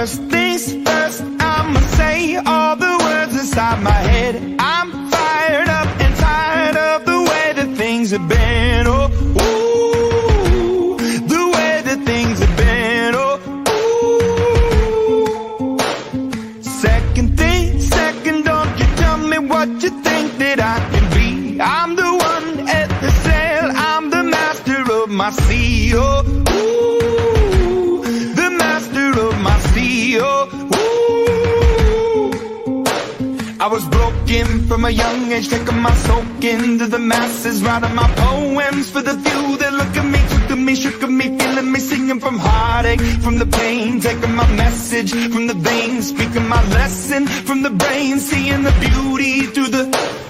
First things first, I'ma say all the words inside my head. I'm fired up and tired of the way that things have been. Oh, ooh, the way that things have been. Oh, ooh. Second thing, second, don't you tell me what you think that I can be. I'm the one at the sail, I'm the master of my sea. Oh, ooh, I was broken from a young age, taking my soak into the masses, writing my poems for the few that look at me, took at me, shook at me, feeling me, singing from heartache, from the pain, taking my message from the veins, speaking my lesson from the brain, seeing the beauty through the.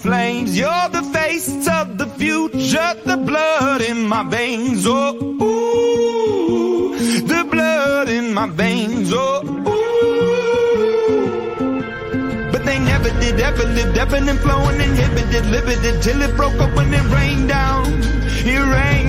flames. You're the face of the future, the blood in my veins. Oh, ooh, the blood in my veins. Oh, ooh. But they never did, ever lived, ebbing and flowing, inhibited, limited, till it broke up when it rained down. It rained.